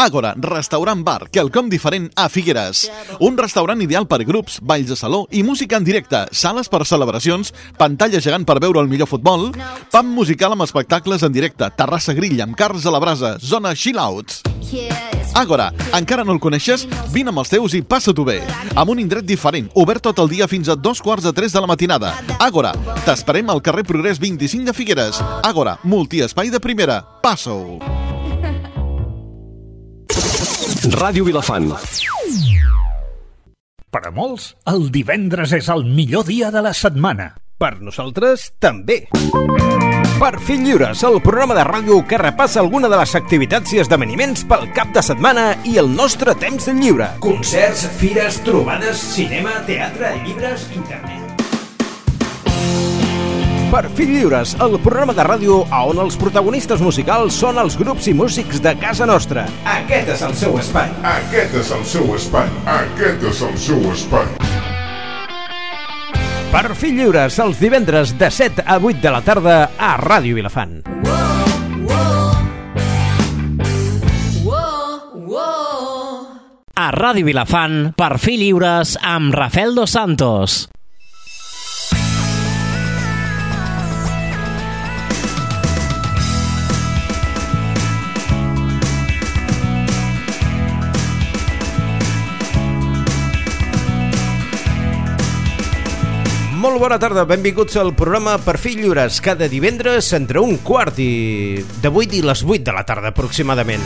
Àgora, restaurant bar, quelcom diferent a Figueres. Un restaurant ideal per grups, balls de saló i música en directe, sales per celebracions, pantalla gegant per veure el millor futbol, pam musical amb espectacles en directe, terrassa grill amb cars a la brasa, zona chill-outs. Àgora, encara no el coneixes? Vine amb els teus i passa-t'ho bé. Amb un indret diferent, obert tot el dia fins a dos quarts de tres de la matinada. Àgora, t'esperem al carrer Progrés 25 de Figueres. Àgora, multiespai de primera. Passa-ho. Ràdio Vilafant. Per a molts, el divendres és el millor dia de la setmana. Per nosaltres, també. Per fi lliures, el programa de ràdio que repassa alguna de les activitats i esdeveniments pel cap de setmana i el nostre temps lliure. Concerts, fires, trobades, cinema, teatre, llibres, internet. Per fi lliures, el programa de ràdio a on els protagonistes musicals són els grups i músics de casa nostra. Aquest és el seu espai. Aquest és el seu espai. Aquest és el seu espai. Per fi lliures, els divendres de 7 a 8 de la tarda a Ràdio Vilafant. A Ràdio Vilafant, per fi lliures amb Rafael Dos Santos. Molt bona tarda, benvinguts al programa Per fi lliures, cada divendres entre un quart i... de 8 i les 8 de la tarda aproximadament.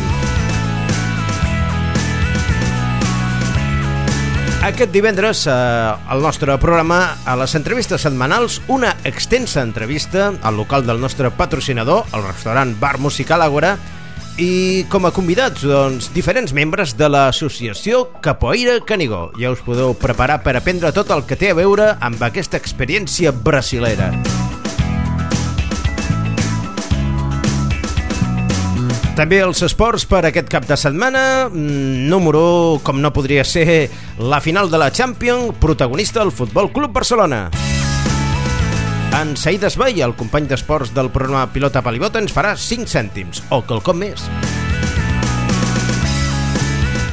Aquest divendres, eh, al nostre programa, a les entrevistes setmanals, una extensa entrevista al local del nostre patrocinador, el restaurant Bar Musical Agora, i com a convidats, doncs, diferents membres de l'associació Capoeira Canigó. Ja us podeu preparar per aprendre tot el que té a veure amb aquesta experiència brasilera. També els esports per aquest cap de setmana, mm, número, com no podria ser, la final de la Champions, protagonista el Futbol Club Barcelona. En Saïd Esbai, el company d'esports del programa Pilota Palibota, ens farà 5 cèntims, o quelcom més.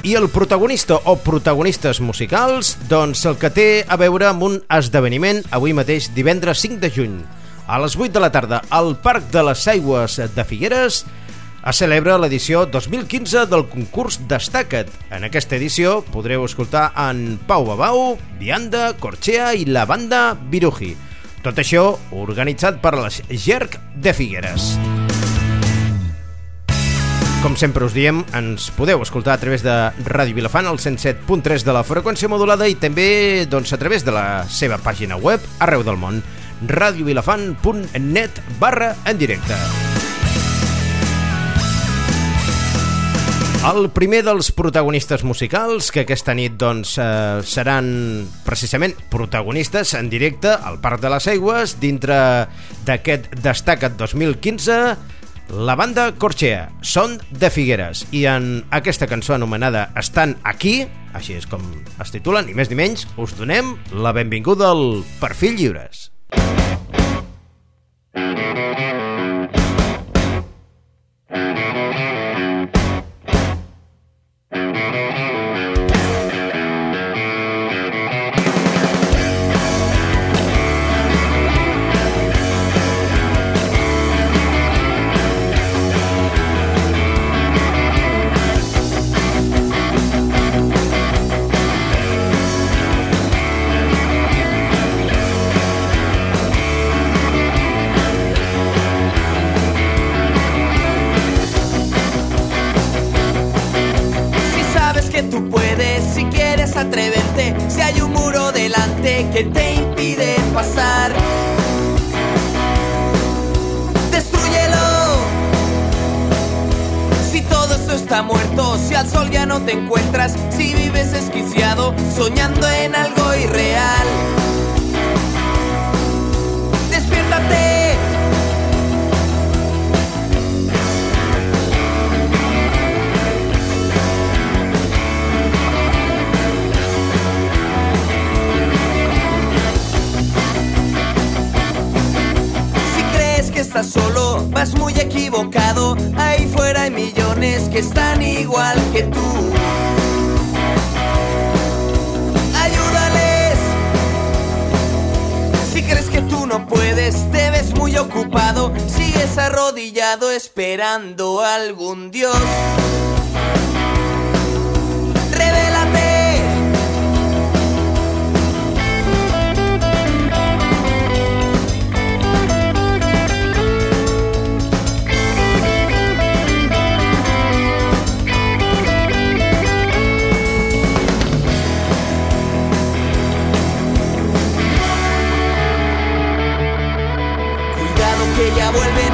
I el protagonista o protagonistes musicals, doncs el que té a veure amb un esdeveniment avui mateix, divendres 5 de juny. A les 8 de la tarda, al Parc de les Aigües de Figueres, es celebra l'edició 2015 del concurs Destaca't. En aquesta edició podreu escoltar en Pau Babau, Vianda, Corchea i la banda Viruji. Tot això organitzat per les GERC de Figueres. Com sempre us diem, ens podeu escoltar a través de Ràdio Vilafant, al 107.3 de la freqüència modulada i també doncs, a través de la seva pàgina web arreu del món, radiovilafant.net barra en directe. El primer dels protagonistes musicals, que aquesta nit doncs, eh, seran precisament protagonistes en directe al Parc de les Aigües, dintre d'aquest Destaca't 2015, la banda Corchea, Són de Figueres, i en aquesta cançó anomenada Estan aquí, així és com es titula, ni més ni menys, us donem la benvinguda al Perfil Lliures. Si muy ocupado, sigues arrodillado esperando algún dios. Que ya vuelven,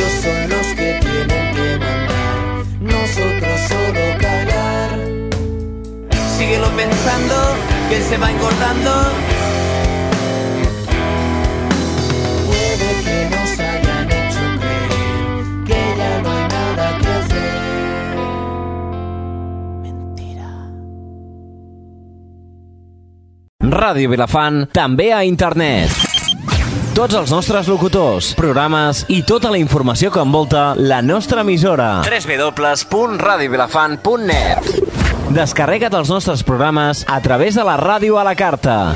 Ellos son los que tienen que mandar, nosotros solo callar. Síguelo pensando, que se va engordando. Puede que nos hayan hecho creer que ya no hay nada que hacer. Mentira. Ràdio Vilafant, també a internet. Tots els nostres locutors, programes i tota la informació que envolta la nostra emissora. www.radiovilafant.net Descarrega't els nostres programes a través de la ràdio a la carta.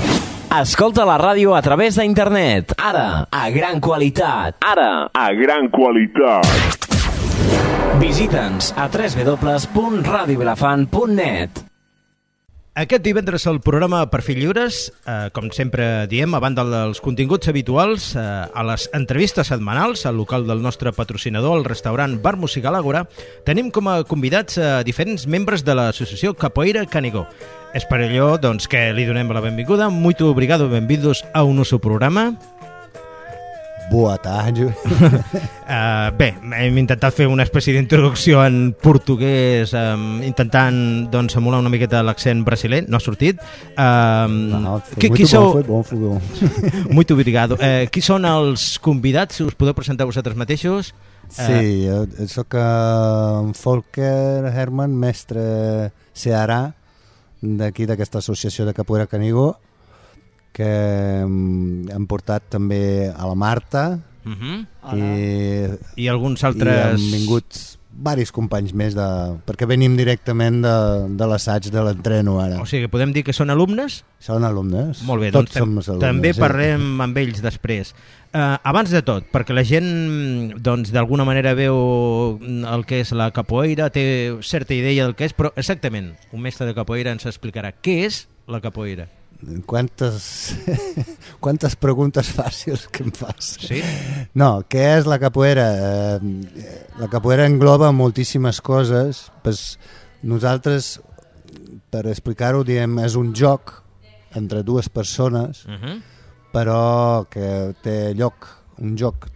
Escolta la ràdio a través d'internet. Ara, a gran qualitat. Ara, A gran qualitat. visita'ns a www.radiovilafant.net Aquest divendres al programa Perfil Lliures, eh, com sempre diem, a banda dels continguts habituals, eh, a les entrevistes setmanals al local del nostre patrocinador, el restaurant Bar Musical Àgora, tenim com a convidats a diferents membres de l'associació Capoeira Canigó. És per allò doncs, que li donem la benvinguda. Muito obrigado, benvindos a un nosso programa. Boa tarde. Uh, bé, hem intentat fer una espècie d'introducció en portuguès, um, intentant doncs, emular una miqueta l'accent brasiler, no ha sortit. Um, No, muito bom, foi bom, foi bom. Muito obrigado. Uh, qui són els convidats? Us podeu presentar vosaltres mateixos? Sí, jo, jo sóc en Volker Herman, mestre Cearà d'aquí d'aquesta associació de Capoeira Canigó que mm, hem portat també a la Marta Uh -huh. i, I alguns i altres... han vingut varis companys més de, perquè venim directament de, de l'assaig de l'entreno ara. O sigui, que podem dir que són alumnes? Són alumnes. Molt bé, Tots doncs alumnes. també sí. parlem amb ells després. Uh, abans de tot, perquè la gent doncs d'alguna manera veu el que és la capoeira, té certa idea del que és, però exactament, un mestre de capoeira ens explicarà què és la capoeira. Quantes, quantes preguntes fàcils que em fas. Sí? No, què és la capoeira? Eh, la capoeira engloba moltíssimes coses. Pues nosaltres, per explicar-ho, diem, és un joc entre dues persones, Uh -huh. però que té lloc, un joc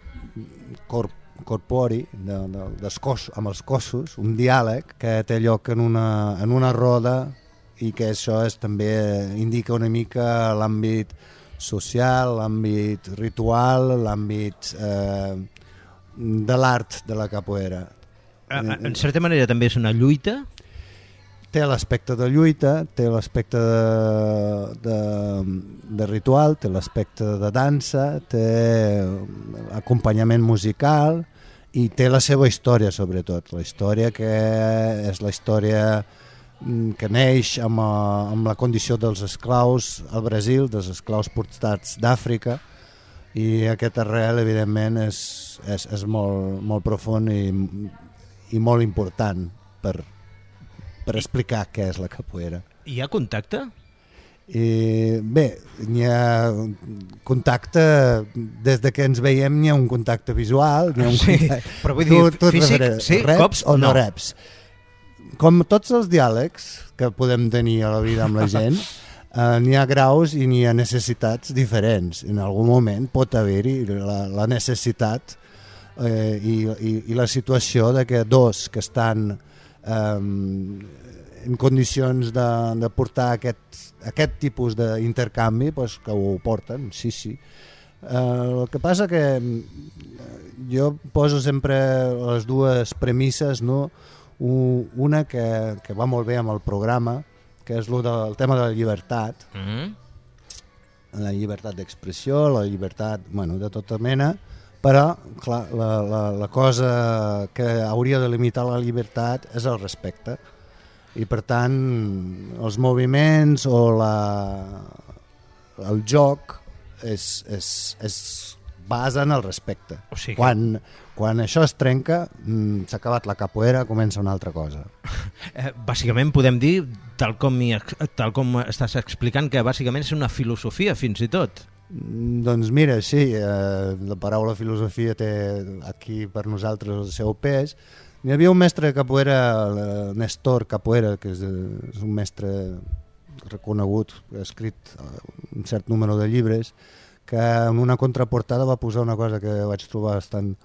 corp corpori, de, de, cos, amb els cossos, un diàleg que té lloc en una, en una roda i que això és, també indica una mica l'àmbit social, l'àmbit ritual, l'àmbit eh, de l'art de la capoeira. Eh, En certa manera també és una lluita. Té l'aspecte de lluita, té l'aspecte de, de, de ritual, té l'aspecte de dansa, té acompanyament musical i té la seva història, sobretot. La història que és la història que neix amb, eh, amb la condició dels esclaus al Brasil, dels esclaus portats d'Àfrica, i aquest arrel, evidentment, és, és, és molt, molt profund i, i molt important per, per explicar què és la capoeira. Hi ha contacte? I, bé, n'hi ha contacte, des de que ens veiem n'hi ha un contacte visual, n'hi ha un Sí, contacte... però vull dir, Tu- tu físic, sí, reps cops, o no, no. reps? Com tots els diàlegs que podem tenir a la vida amb la gent, eh, n'hi ha graus i n'hi ha necessitats diferents. En algun moment pot haver-hi la, la necessitat eh, i, i, i la situació de que dos que estan eh, en condicions de, de portar aquest, aquest tipus d'intercanvi pues, que ho porten, sí, sí. Eh, el que passa que mm, jo poso sempre les dues premisses, no? Una que, que va molt bé amb el programa, que és lo del tema de la llibertat, Mm -hmm. la llibertat d'expressió, la llibertat bueno, de tota mena, però clar, la, la, la cosa que hauria de limitar la llibertat és el respecte. I per tant, els moviments o la, el joc és, és, és basa en el respecte. O sigui que- quan, quan això es trenca, mm, s'ha acabat la capoeira, comença una altra cosa. Eh, bàsicament podem dir, tal com, hi, tal com estàs explicant, que bàsicament és una filosofia fins i tot. Mm, Doncs mira, sí, eh, la paraula filosofia té aquí per nosaltres el seu pes. Hi havia un mestre de capoeira, el Néstor Capoeira, que és, eh, és un mestre reconegut, ha escrit eh, un cert número de llibres, que en una contraportada va posar una cosa que vaig trobar bastant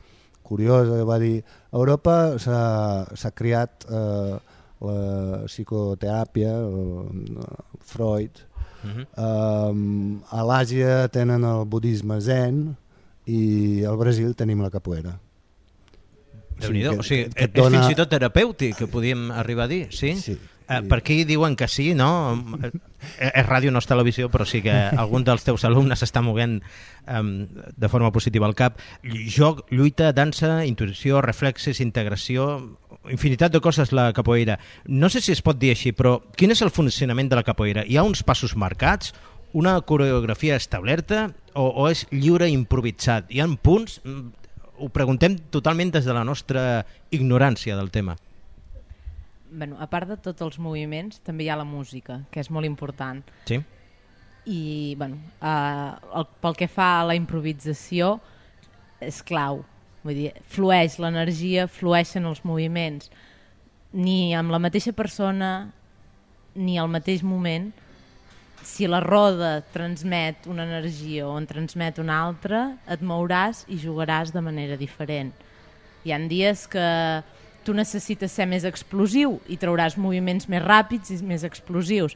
curiosa, va dir a Europa s'ha creat eh, la psicoteràpia, el, Freud, Mm -hmm. Um, a l'Àsia tenen el budisme zen i al Brasil tenim la capoeira. déu nhi que- o sigui, que et és dona- fins i tot terapèutic, que podíem arribar a dir, sí? Sí. Eh, per aquí diuen que sí, no? Eh, És ràdio, no és televisió, però sí que algun dels teus alumnes està moguent um, de forma positiva al cap. Joc, lluita, dansa, intuïció, reflexes, integració, infinitat de coses la capoeira. No sé si es pot dir així, però quin és el funcionament de la capoeira? Hi ha uns passos marcats, una coreografia establerta o, o és lliure improvisat? Hi ha punts, mm, ho preguntem totalment des de la nostra ignorància del tema. Bueno, a part de tots els moviments, també hi ha la música, que és molt important. Sí? I, bueno, eh, el, pel que fa a la improvisació, és clau. Vull dir, flueix l'energia, flueixen els moviments. Ni amb la mateixa persona, ni al mateix moment, si la roda transmet una energia o en transmet una altra, et mouràs i jugaràs de manera diferent. Hi han dies que tu necessites ser més explosiu i trauràs moviments més ràpids i més explosius.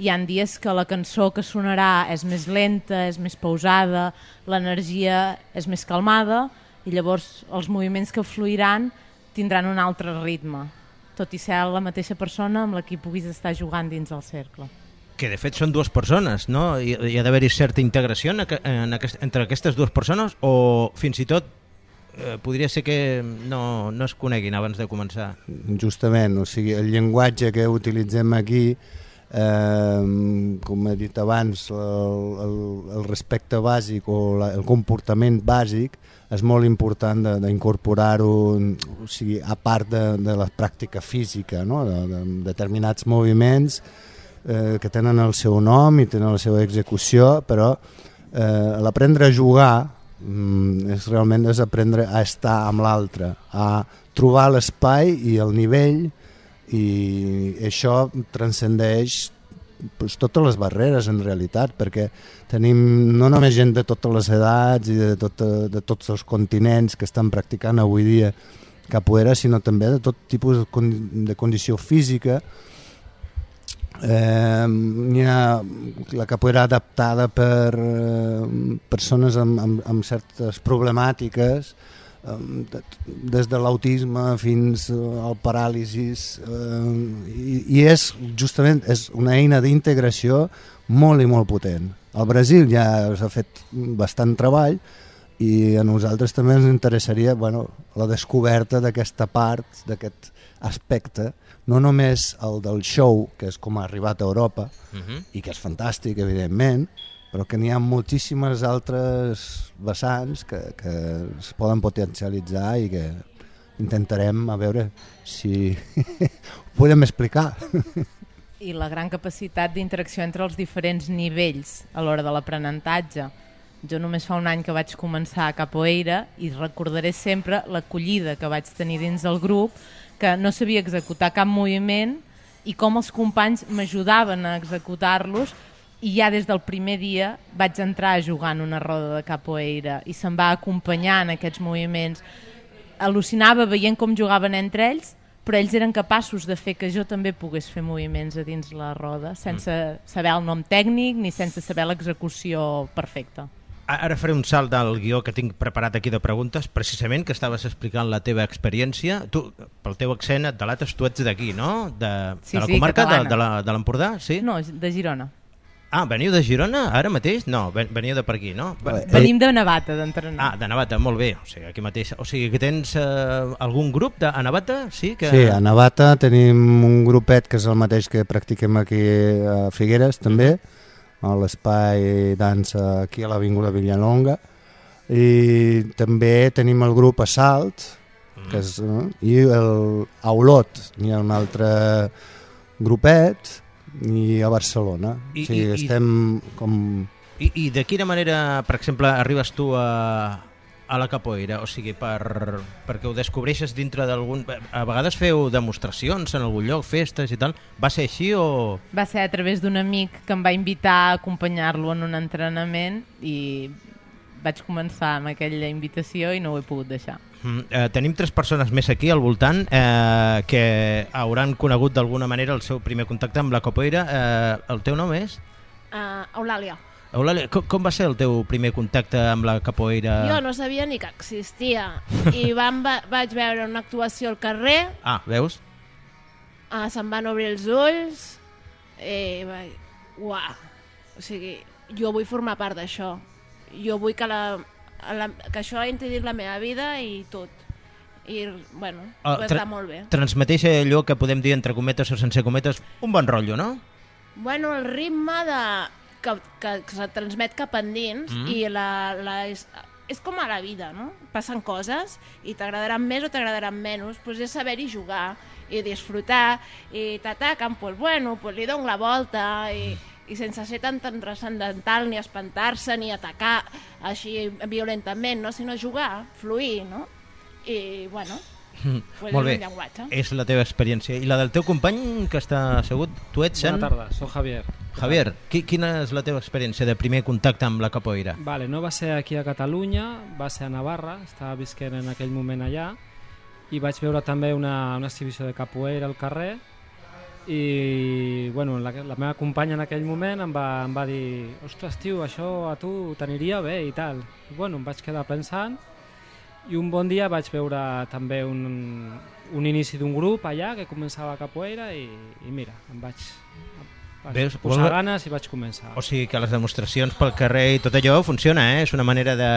Hi han dies que la cançó que sonarà és més lenta, és més pausada, l'energia és més calmada i llavors els moviments que fluiran tindran un altre ritme, tot i ser la mateixa persona amb la que puguis estar jugant dins el cercle. que de fet són dues persones, no? Hi, ha d'haver-hi certa integració en aquest, entre aquestes dues persones o fins i tot eh, podria ser que no, no es coneguin abans de començar. Justament, o sigui, el llenguatge que utilitzem aquí, eh, com he dit abans, el, el, el respecte bàsic o la, el comportament bàsic és molt important d'incorporar-ho, o sigui, a part de, de la pràctica física, no? de, de determinats moviments eh, que tenen el seu nom i tenen la seva execució, però eh, l'aprendre a jugar mm, és realment és aprendre a estar amb l'altre, a trobar l'espai i el nivell i això transcendeix pues, totes les barreres en realitat perquè tenim no només gent de totes les edats i de, tot, de tots els continents que estan practicant avui dia capoeira sinó també de tot tipus de, condi de condició física eh, hi ha la capoeira adaptada per eh, persones amb, amb, amb certes problemàtiques eh, des de l'autisme fins al paràlisis eh, i, i és justament és una eina d'integració molt i molt potent. Al Brasil ja s'ha fet bastant treball i a nosaltres també ens interessaria bueno, la descoberta d'aquesta part, d'aquest aspecte, no només el del show, que és com ha arribat a Europa, Uh -huh. i que és fantàstic, evidentment, però que n'hi ha moltíssimes altres vessants que, que es poden potencialitzar i que intentarem a veure si ho podem explicar. I la gran capacitat d'interacció entre els diferents nivells a l'hora de l'aprenentatge. Jo només fa un any que vaig començar a Capoeira i recordaré sempre l'acollida que vaig tenir dins del grup, que no sabia executar cap moviment i com els companys m'ajudaven a executar-los i ja des del primer dia vaig entrar a jugar en una roda de capoeira i se'm va acompanyar en aquests moviments. Al·lucinava veient com jugaven entre ells, però ells eren capaços de fer que jo també pogués fer moviments a dins la roda sense saber el nom tècnic ni sense saber l'execució perfecta. Ara faré un salt del guió que tinc preparat aquí de preguntes, precisament que estaves explicant la teva experiència. Tu, pel teu accent, et delates, tu ets d'aquí, no? De, Sí, de la sí, comarca, de, catalana. de la- de l'Empordà, sí? No, és de Girona. Ah, veniu de Girona, ara mateix? No, ven- veniu de per aquí, no? Va- Venim de Navata, d'entrenar. Ah, de Navata, molt bé. O sigui, aquí mateix. O sigui, que tens eh, algun grup de, a Navata? Sí, que... Sí, a Navata tenim un grupet que és el mateix que practiquem aquí a Figueres també, a l'espai dansa aquí a l'Avinguda Villalonga i també tenim el grup Assalt que és, eh, i el a Olot hi ha un altre grupet i a Barcelona. I- o sigui, i- i- estem com I, I de quina manera, per exemple, arribes tu a, a la capoeira? O sigui, per, perquè ho descobreixes dintre d'algun... A vegades feu demostracions en algun lloc, festes i tal. Va ser així o...? Va ser a través d'un amic que em va invitar a acompanyar-lo en un entrenament i vaig començar amb aquella invitació i no ho he pogut deixar. Mm, eh, tenim tres persones més aquí al voltant eh, que hauran conegut d'alguna manera el seu primer contacte amb la capoeira. Eh, el teu nom és? Uh, Eulàlia. Eulàlia, com, com va ser el teu primer contacte amb la capoeira? Jo no sabia ni que existia. I vam, va, vaig veure una actuació al carrer, Ah, veus? uh, se'm van obrir els ulls, i vaig... Uah! O sigui, jo vull formar part d'això. Jo vull que, la, la, que això entri la meva vida i tot. I, bueno, Ah, va estar molt bé. Transmeteix allò que podem dir entre cometes o sense cometes, un bon rotllo, no? Bueno, el ritme de, que, que, que se transmet cap endins Mm. mm. i la, la, és, és com a la vida, no? Passen coses i t'agradaran més o t'agradaran menys, doncs és saber-hi jugar i disfrutar i t'ataquen, doncs bueno, pues li dono la volta i, i sense ser tan, tan transcendental ni espantar-se ni atacar així violentament, no? sinó jugar, fluir, no? I, bueno, pues Molt bé, és un llenguatge. és la teva experiència. I la del teu company que està assegut, tu ets, Bona Sen? tarda, soc Javier. Javier, qui, quina és la teva experiència de primer contacte amb la capoeira? Vale, no va ser aquí a Catalunya, va ser a Navarra, estava visquent en aquell moment allà, i vaig veure també una, una exhibició de capoeira al carrer, i bueno, la, la meva companya en aquell moment em va, em va dir ostres tio, això a tu t'aniria bé i tal. I bueno, em vaig quedar pensant i un bon dia vaig veure també un, un inici d'un grup allà que començava capoeira i, i mira, em vaig Veus? posar Vol- ganes i vaig començar. O sigui que les demostracions pel carrer i tot allò funciona, eh? És una manera de,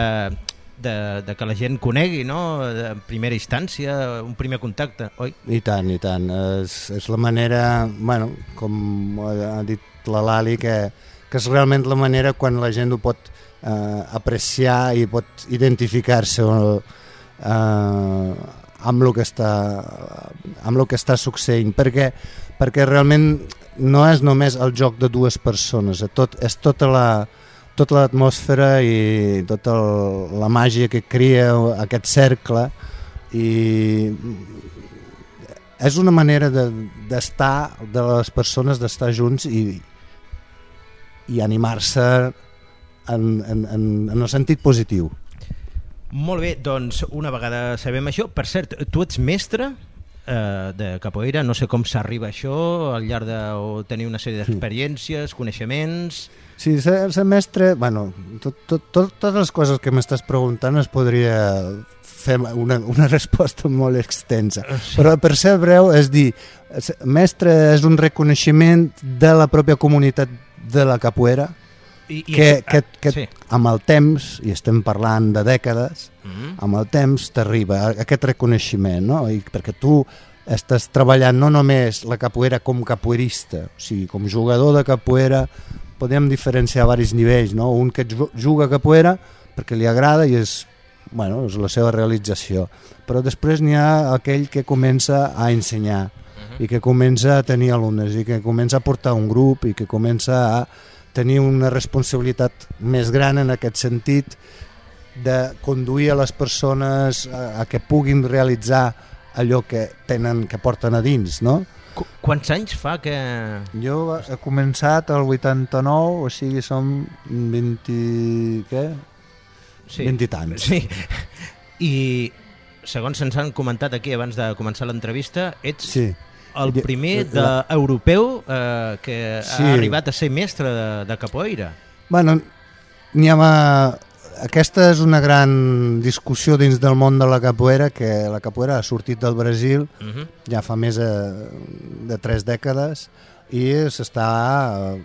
de, de que la gent conegui, no? De primera instància, un primer contacte, oi? I tant, i tant. És, és la manera, bueno, com ha dit la Lali, que, que és realment la manera quan la gent ho pot eh, apreciar i pot identificar-se eh, amb el que està amb el que està succeint perquè, perquè realment no és només el joc de dues persones, tot, és tota la tota l'atmosfera i tota el, la màgia que crea aquest cercle i és una manera d'estar, de, de les persones d'estar junts i, i animar-se en, en, en, en el sentit positiu. Molt bé, doncs una vegada sabem això, per cert, tu ets mestre eh, de capoeira, no sé com s'arriba a això al llarg de o tenir una sèrie d'experiències, coneixements... Sí, ser, ser mestre, bueno, tot, tot, tot, totes les coses que m'estàs preguntant es podria fer una, una resposta molt extensa. Sí. Però per ser breu és dir, mestre és un reconeixement de la pròpia comunitat de la capoeira, I, i que, això- que, que sí. amb el temps, i estem parlant de dècades, Mhm. amb el temps t'arriba aquest reconeixement, no? I perquè tu estàs treballant no només la capoeira com capoeirista, o sigui, com jugador de capoeira podem diferenciar a varis nivells, no? Un que ju- juga capoeira perquè li agrada i és, bueno, és la seva realització, però després n'hi ha aquell que comença a ensenyar i que comença a tenir alumnes i que comença a portar un grup i que comença a tenir una responsabilitat més gran en aquest sentit de conduir a les persones a, a que puguin realitzar allò que tenen que porten a dins, no? Qu quants anys fa que... Jo he començat el 89, o sigui, som 20... què? Sí. 20 i tants. Sí. I segons ens han comentat aquí abans de començar l'entrevista, ets Sí. El primer de la- europeu eh, que Sí. ha arribat a ser mestre de, de capoeira. Bueno, n'hi ha... Aquesta és una gran discussió dins del món de la capoeira, que la capoeira ha sortit del Brasil Mhm. ja fa més de, de tres dècades i s'està eh,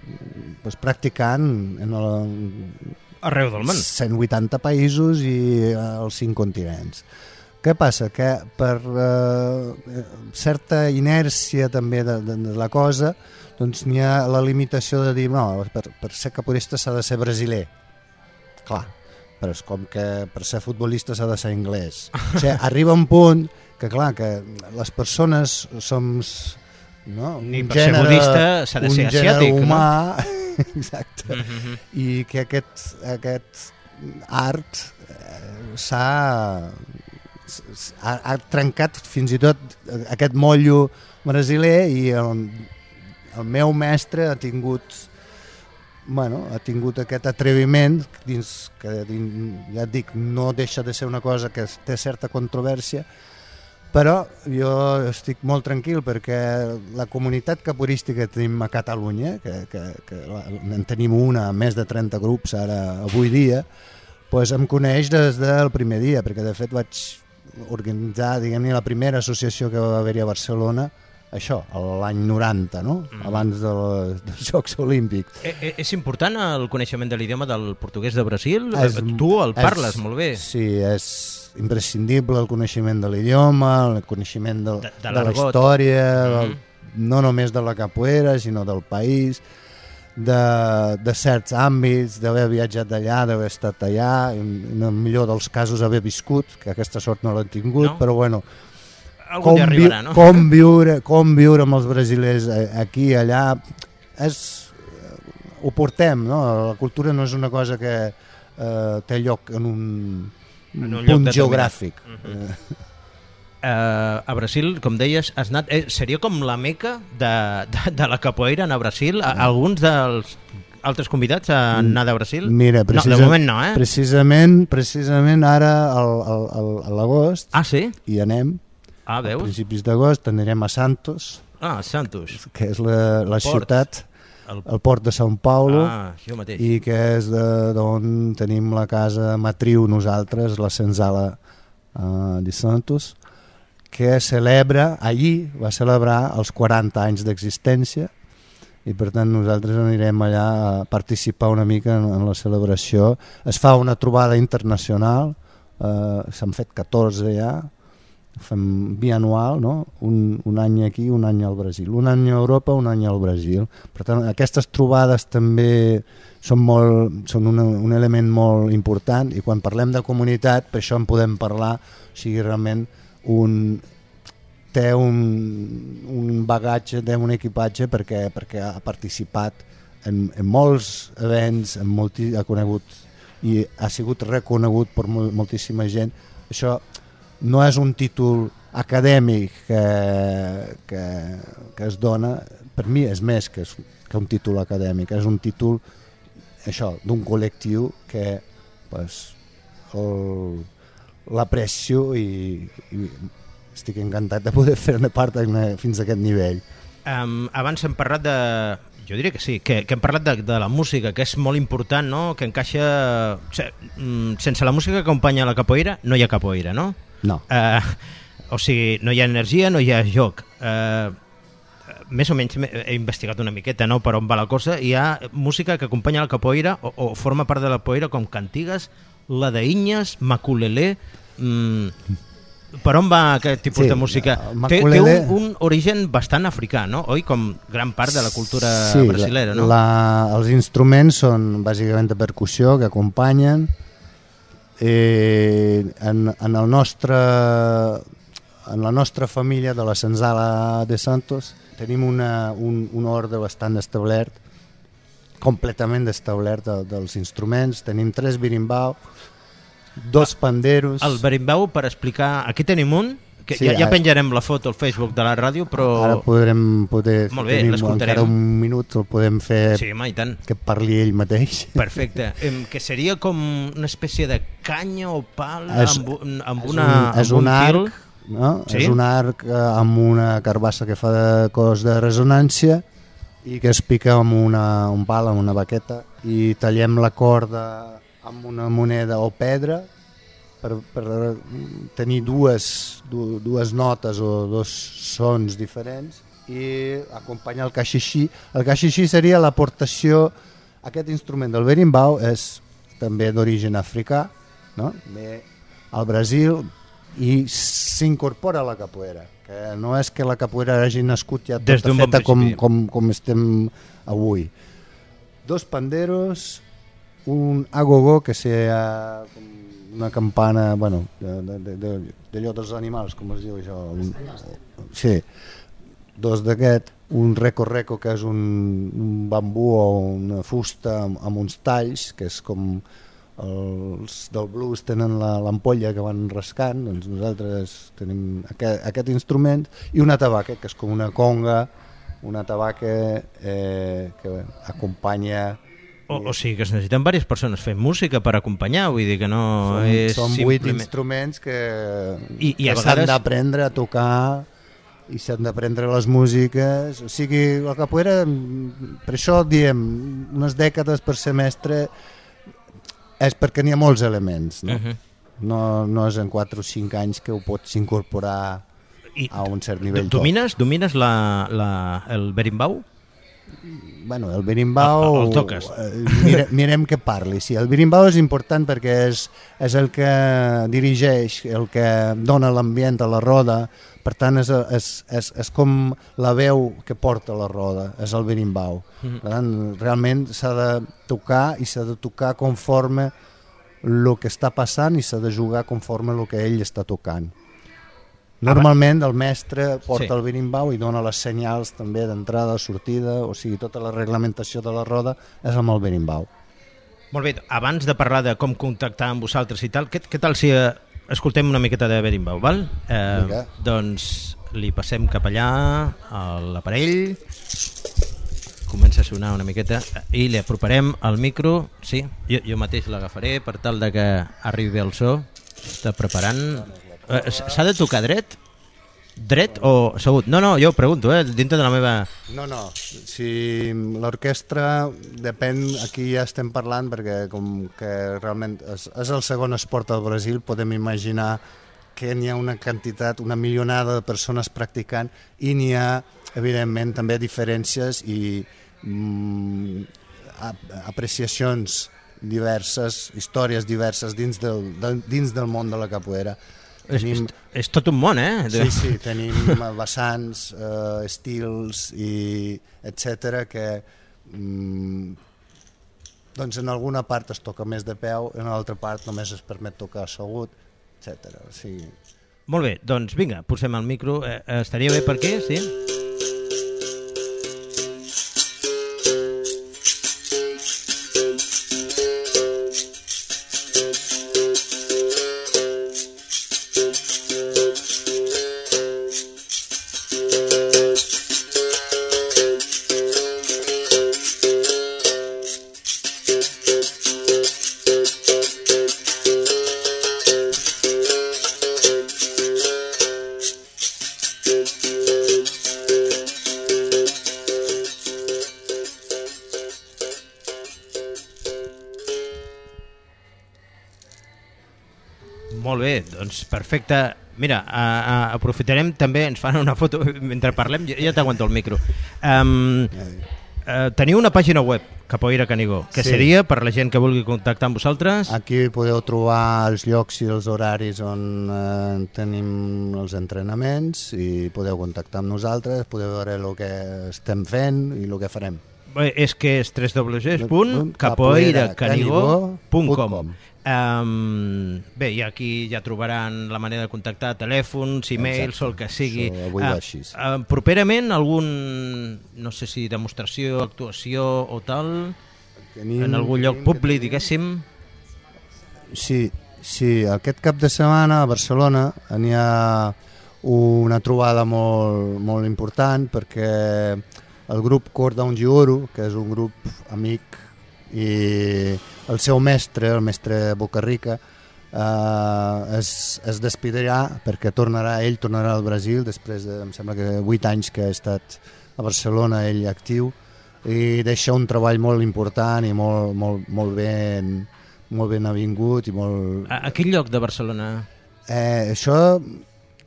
pues, practicant en el, Arreu del món. 180 països i als cinc continents. Què passa? Que per eh, certa inèrcia també de, de, de la cosa doncs n'hi ha la limitació de dir no, per, per ser capoeirista s'ha de ser brasiler. Clar, però és com que per ser futbolista s'ha de ser anglès. O sigui, arriba un punt que clar, que les persones som no? Ni un per ser budista s'ha de un ser gènere asiàtic, no? humà, exacte, Mhm. i que aquest, aquest art eh, s'ha ha, ha trencat fins i tot aquest motllo brasiler i el, el meu mestre ha tingut bueno, ha tingut aquest atreviment dins, que dins, ja et dic, no deixa de ser una cosa que té certa controvèrsia però jo estic molt tranquil perquè la comunitat capoeística que tenim a Catalunya, que, que, que en tenim una, més de 30 grups ara avui dia, pues em coneix des del primer dia, perquè de fet vaig organitzar diguem-ne la primera associació que va haver-hi a Barcelona això, l'any 90, no? Mm. abans de la, dels Jocs Olímpics. Eh, eh, és important el coneixement de l'idioma del portuguès de Brasil? És- tu el parles és- molt bé. Sí, és imprescindible el coneixement de l'idioma, el coneixement de, De- de, de la història, Mhm. del, no només de la capoeira, sinó del país, de, de certs àmbits, d'haver viatjat allà, d'haver estat allà, en, el millor dels casos haver viscut, que aquesta sort no l'he tingut, No? però bueno, Algun dia vi- arribarà, no? com, viure, com viure amb els brasilers eh, aquí, allà, és, ho portem, no? La cultura no és una cosa que eh, té lloc en un, En un punt geogràfic. Mhm. Eh, Eh, a Brasil, com deies, has anat, eh, seria com la meca de, de, de la capoeira anar a Brasil? A, alguns dels altres convidats han anat a Brasil? Mm. Mira, no, precisa, de moment no, eh? precisament, precisament ara al, al, al, a l'agost Ah, sí? hi anem, Ah, a veus? principis d'agost anirem a Santos, Ah, Santos. que és la, la Port. ciutat, El- el port de São Paulo, Ah, jo mateix. i que és d'on tenim la casa matriu nosaltres, la Senzala uh, de Santos, que celebra, allí va celebrar els 40 anys d'existència i per tant nosaltres anirem allà a participar una mica en, en la celebració. Es fa una trobada internacional, eh, s'han fet 14 ja, fem bianual, no? un, un any aquí, un any al Brasil. Un any a Europa, un any al Brasil. Per tant, aquestes trobades també són, molt, són una, un element molt important i quan parlem de comunitat, per això en podem parlar, o sigui, realment un, té un, un bagatge, té un equipatge perquè, perquè ha participat en, en molts events, en molti, ha conegut i ha sigut reconegut per mol, moltíssima gent. Això no és un títol acadèmic que, que, que es dona, per mi és més que, és, que un títol acadèmic, és un títol això d'un col·lectiu que pues, el, l'aprecio i, i estic encantat de poder fer-ne part fins a aquest nivell. Um, abans hem parlat de... Jo diria que sí, que, que hem parlat de, de la música, que és molt important, no? que encaixa... O sigui, mm, sense la música que acompanya la capoeira, no hi ha capoeira, no? No. Uh, o sigui, no hi ha energia, no hi ha joc. Uh, més o menys he investigat una miqueta no, per on va la cosa. Hi ha música que acompanya la capoeira o, o forma part de la capoeira com cantigues, la d'Inyes, Maculelé... Mm, per on va aquest tipus Sí, de música? el Té, té maculelé- un, un origen bastant africà, no? Oi? Com gran part de la cultura sí, brasilera, no? La, els instruments són bàsicament de percussió que acompanyen. Eh, en, en, el nostre, en la nostra família de la Senzala de Santos tenim una, un, un ordre bastant establert, completament establert de, dels instruments. Tenim tres birimbau, dos panderos... El berimbau, per explicar... Aquí tenim un, que Sí, ja, ja ara- penjarem la foto al Facebook de la ràdio, però... Ara podrem poder, Molt bé, l'escoltarem. encara un minut, el podem fer Sí, home, i tant. que parli ell mateix. Perfecte. Em, que seria com una espècie de canya o pal És- amb, amb, és una, un, és amb un, un fil. arc, no? Sí? és un arc eh, amb una carbassa que fa de cos de resonància i que es pica amb una, un pal, amb una baqueta i tallem la corda amb una moneda o pedra per, per tenir dues, du, dues notes o dos sons diferents i acompanyar el caixixí. El caixixí seria l'aportació, aquest instrument del berimbau és també d'origen africà, no? ve al Brasil i s'incorpora a la capoeira, que no és que la capoeira hagi nascut ja Des tota bon feta com, principi. com, com estem avui. Dos panderos, un agogó que sea com una campana, bueno, de- de- de- de- d'allò dels animals, com es diu això? Un, sí, dos d'aquest, un reco-reco que és un, un bambú o una fusta amb, amb uns talls, que és com els del blues tenen la- l'ampolla que van rascant, doncs nosaltres tenim aquest, aquest instrument, i una tabaca, que és com una conga, una tabaca eh, que acompanya O, o sigui que es necessiten diverses persones fent música per acompanyar, vull dir que no Són, és són vuit simplement... instruments que, I- i que s'han vegades- d'aprendre a tocar i s'han d'aprendre les músiques. O sigui, la capoeira, per això diem, unes dècades per semestre és perquè n'hi ha molts elements. No? Mhm. no, no és en 4 o 5 anys que ho pots incorporar I a un cert nivell. Domines, domines la, la, el berimbau? Bueno, el berimbau... El- el toques. eh, Mire, mirem que parli. Sí, el berimbau és important perquè és, és el que dirigeix, el que dona l'ambient a la roda, per tant és, és, és, és com la veu que porta la roda, és el berimbau. Mhm. Per tant, realment s'ha de tocar i s'ha de tocar conforme el que està passant i s'ha de jugar conforme el que ell està tocant. Normalment el mestre porta Sí. el berimbau i dona les senyals també d'entrada, sortida, o sigui, tota la reglamentació de la roda és amb el berimbau. Molt bé, abans de parlar de com contactar amb vosaltres i tal, què, què tal si eh, escoltem una miqueta de berimbau, val? Eh, Vinga. doncs li passem cap allà a l'aparell, comença a sonar una miqueta i li aproparem el micro, sí, jo, jo mateix l'agafaré per tal de que arribi el so, està preparant... Eh, S'ha de tocar dret? Dret o assegut? No, no, jo pregunto, eh, dintre de la meva... No, no, si l'orquestra depèn, aquí ja estem parlant perquè com que realment és, és el segon esport al Brasil, podem imaginar que n'hi ha una quantitat, una milionada de persones practicant i n'hi ha, evidentment, també diferències i mm, ap- apreciacions diverses, històries diverses dins del, del, dins del món de la capoeira. És, és, és tot un món, eh? Sí, sí, tenim vessants, eh, estils i etc que mm, doncs en alguna part es toca més de peu, en l'altra part només es permet tocar assegut, etc. O sigui, Molt bé, doncs vinga, posem el micro. Eh, eh, estaria bé per què, sí? Perfecte. Mira, a, a, aprofitarem també, ens fan una foto mentre parlem, ja, ja t'aguanto el micro. Um, uh, teniu una pàgina web, Capoeira Canigó, que Sí. seria per la gent que vulgui contactar amb vosaltres. Aquí podeu trobar els llocs i els horaris on eh, tenim els entrenaments i podeu contactar amb nosaltres, podeu veure el que estem fent i el que farem. Bé, és que és www.capoeiracanigó.com Um, bé, i aquí ja trobaran la manera de contactar, telèfons, e-mails o el que sigui. Això avui va així. Uh, properament algun, no sé si demostració, actuació o tal, Tenim- en algun lloc públic, diguéssim. Sí, sí, aquest cap de setmana a Barcelona n'hi ha una trobada molt, molt important perquè el grup Cor d'un Gioro, que és un grup amic i el seu mestre, el mestre Bocarrica, eh, es, es despidirà perquè tornarà, ell tornarà al Brasil després de, em sembla que 8 anys que ha estat a Barcelona ell actiu i deixa un treball molt important i molt, molt, molt ben molt ben avingut i molt... A, a quin lloc de Barcelona? Eh, això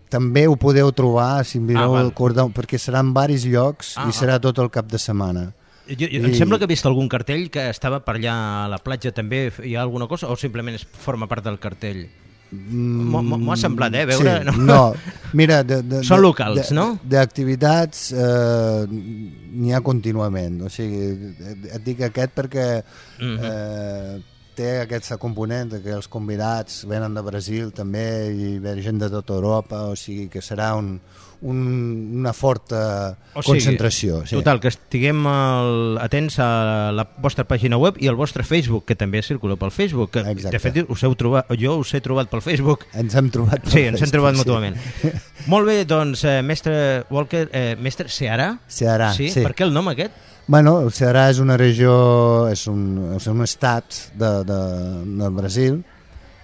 també ho podeu trobar si Ah, val. el cordó, perquè seran varis llocs Ah, i serà tot el cap de setmana. Jo, jo, em sembla que he vist algun cartell que estava per allà a la platja també. Hi ha alguna cosa o simplement es forma part del cartell? M'ho m'ho- m'ho ha semblat, eh? Veure, Mm, Sí, no, mira... De, de, Són locals, de, no? D'activitats eh, n'hi ha contínuament. O sigui, et, dic aquest perquè Mhm. eh, té aquesta component que els convidats venen de Brasil també i ve gent de tota Europa, o sigui que serà un, un, una forta O sigui, concentració. Sí. Total, que estiguem el, atents a la vostra pàgina web i al vostre Facebook, que també circula pel Facebook. Que, Exacte. de fet, us heu trobat, jo us he trobat pel Facebook. Ens hem trobat pel Sí, ens hem trobat sí. mútuament. Molt bé, doncs, eh, mestre Walker, eh, mestre Cearà? Cearà, sí. sí. Per què el nom aquest? Bueno, el Ceará és una regió, és un, és un estat de, de, del Brasil,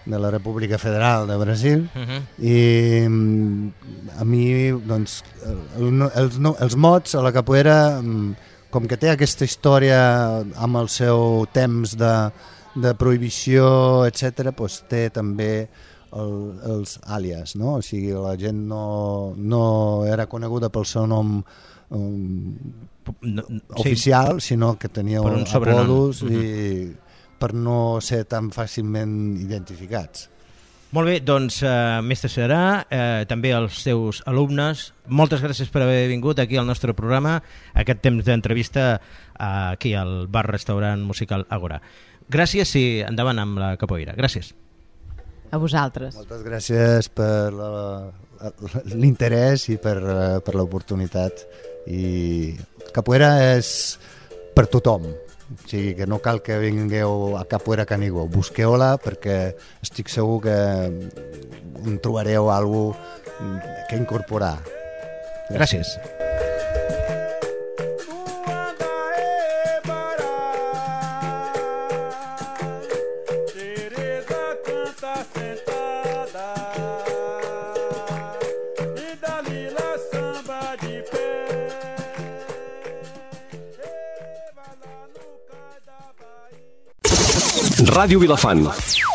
de la República Federal de Brasil, Mhm. i mm, a mi, doncs, el, el, els, no, els mots a la capoeira, mm, com que té aquesta història amb el seu temps de, de prohibició, etc., doncs té també el, els àlies, no? O sigui, la gent no, no era coneguda pel seu nom um, no, oficial, sinó que tenia Per un sobrenom. apodos Mhm. i per no ser tan fàcilment identificats. Molt bé, doncs, eh, mestre Serà, eh, també als seus alumnes, moltes gràcies per haver vingut aquí al nostre programa, aquest temps d'entrevista eh, aquí al bar-restaurant musical Agora. Gràcies i endavant amb la capoeira. Gràcies. A vosaltres. Moltes gràcies per l'interès i per, eh, per l'oportunitat. I Capoeira és per tothom. O sigui, que no cal que vingueu a Capoeira Canigó. Busqueu-la perquè estic segur que en trobareu alguna que incorporar. Gràcies. Tereza Ràdio Vilafant.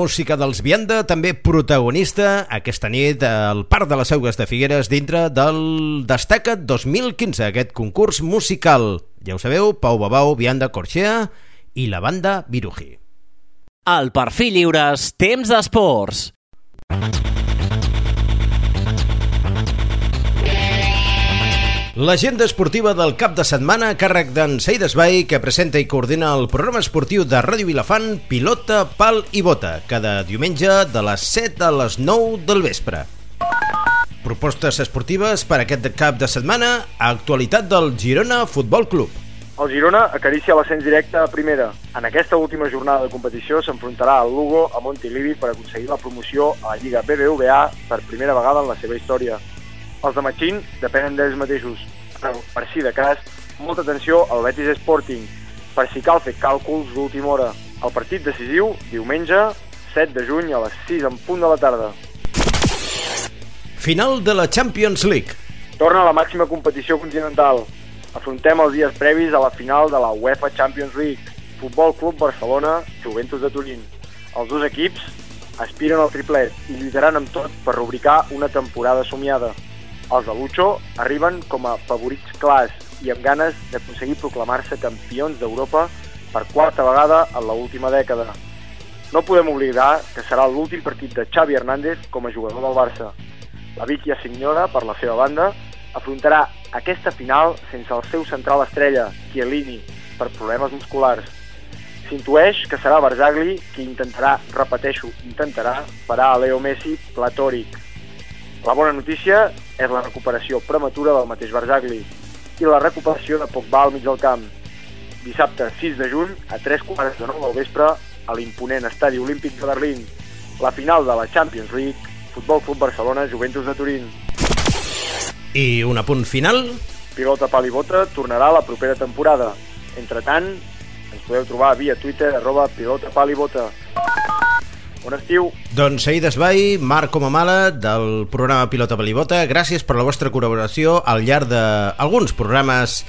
Música dels Vianda també protagonista aquesta nit al Parc de les Augues de Figueres dintre del Destaca't 2015, aquest concurs musical. Ja ho sabeu, Pau Babau, Vianda Corxea i la banda Viruji. Al Perfil Lliures, temps d'esports. L'agenda esportiva del cap de setmana a càrrec d'en Seid Esbai, que presenta i coordina el programa esportiu de Ràdio Vilafant, Pilota, Pal i Bota, cada diumenge de les 7 a les 9 del vespre. Propostes esportives per aquest cap de setmana, actualitat del Girona Futbol Club. El Girona acaricia l'ascens directe a primera. En aquesta última jornada de competició s'enfrontarà al Lugo a Montilivi per aconseguir la promoció a la Lliga BBVA per primera vegada en la seva història. Els de Machín depenen d'ells mateixos. Però, per si de cas, molta atenció al Betis Sporting, per si cal fer càlculs d'última hora. El partit decisiu, diumenge, 7 de juny a les 6 en punt de la tarda. Final de la Champions League. Torna a la màxima competició continental. Afrontem els dies previs a la final de la UEFA Champions League. Futbol Club Barcelona, Juventus de Turín. Els dos equips aspiren al triplet i lluitaran amb tot per rubricar una temporada somiada. Els de Lucho arriben com a favorits clars i amb ganes d'aconseguir proclamar-se campions d'Europa per quarta vegada en la última dècada. No podem oblidar que serà l'últim partit de Xavi Hernández com a jugador del Barça. La Vicky Signora, per la seva banda, afrontarà aquesta final sense el seu central estrella, Chiellini, per problemes musculars. S'intueix que serà Barzagli qui intentarà, repeteixo, intentarà parar a Leo Messi platòric. La bona notícia és la recuperació prematura del mateix Barzagli i la recuperació de Pogba al mig del camp. Dissabte 6 de juny, a 3 quarts de 9 del vespre, a l'imponent Estadi Olímpic de Berlín, la final de la Champions League, Futbol Club Barcelona, Juventus de Turín. I un apunt final. Pilota Pal i Bota tornarà la propera temporada. Entre tant, ens podeu trobar via Twitter, arroba Pilota Pal i Bota. Bon estiu. Doncs Saïd Esbai, Marc Comamala, del programa Pilota Balibota, gràcies per la vostra col·laboració al llarg d'alguns programes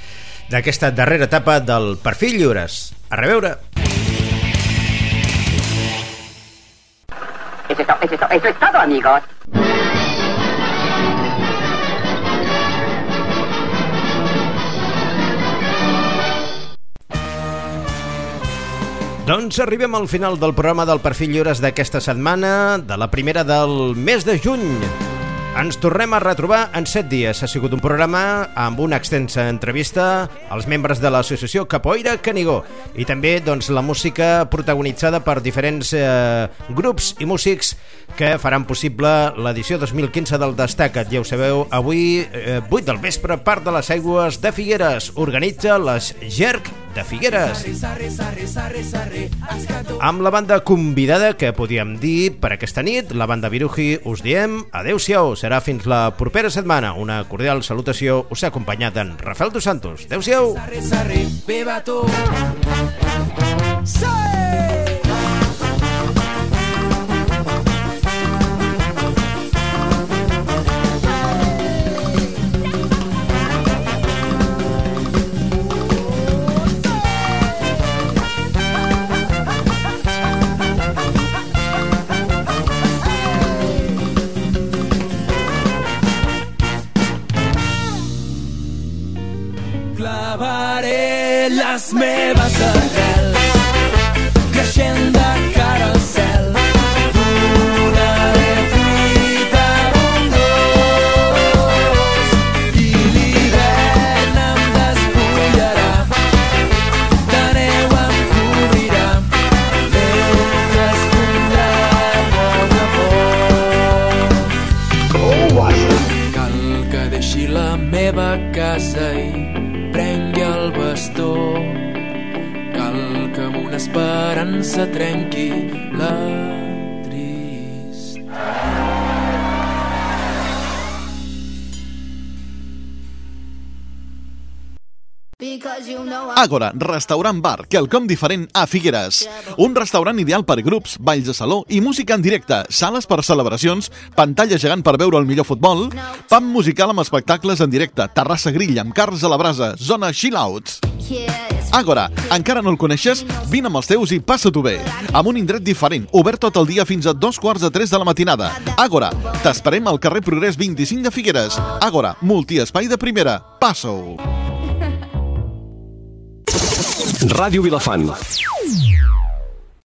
d'aquesta darrera etapa del Perfil Lliures. A reveure! Eso es, to- eso es to- eso es todo, amigos. Doncs arribem al final del programa del Perfil Lliures d'aquesta setmana, de la primera del mes de juny. Ens tornem a retrobar en 7 dies. Ha sigut un programa amb una extensa entrevista als membres de l'associació Capoeira Canigó i també doncs, la música protagonitzada per diferents eh, grups i músics que faran possible l'edició 2015 del Destaca't. Ja ho sabeu, avui, eh, 8 del vespre, part de les aigües de Figueres. Organitza les GERC de Figueres. Amb la banda convidada que podíem dir per aquesta nit, la banda Viruji, us diem adeu-siau. Serà fins la propera setmana. Una cordial salutació us ha acompanyat en Rafael Dos Santos. Adeu-siau. Clavaré me vas a Àgora, restaurant bar, quelcom diferent a Figueres. Un restaurant ideal per grups, balls de saló i música en directe, sales per celebracions, pantalla gegant per veure el millor futbol, pam musical amb espectacles en directe, terrassa grill amb cars a la brasa, zona chill outs. Yeah, it's Àgora, encara no el coneixes? Vine amb els teus i passa-t'ho bé. Amb un indret diferent, obert tot el dia fins a dos quarts de tres de la matinada. Àgora, t'esperem al carrer Progrés 25 de Figueres. Àgora, multiespai de primera. Passa-ho. Ràdio Vilafant.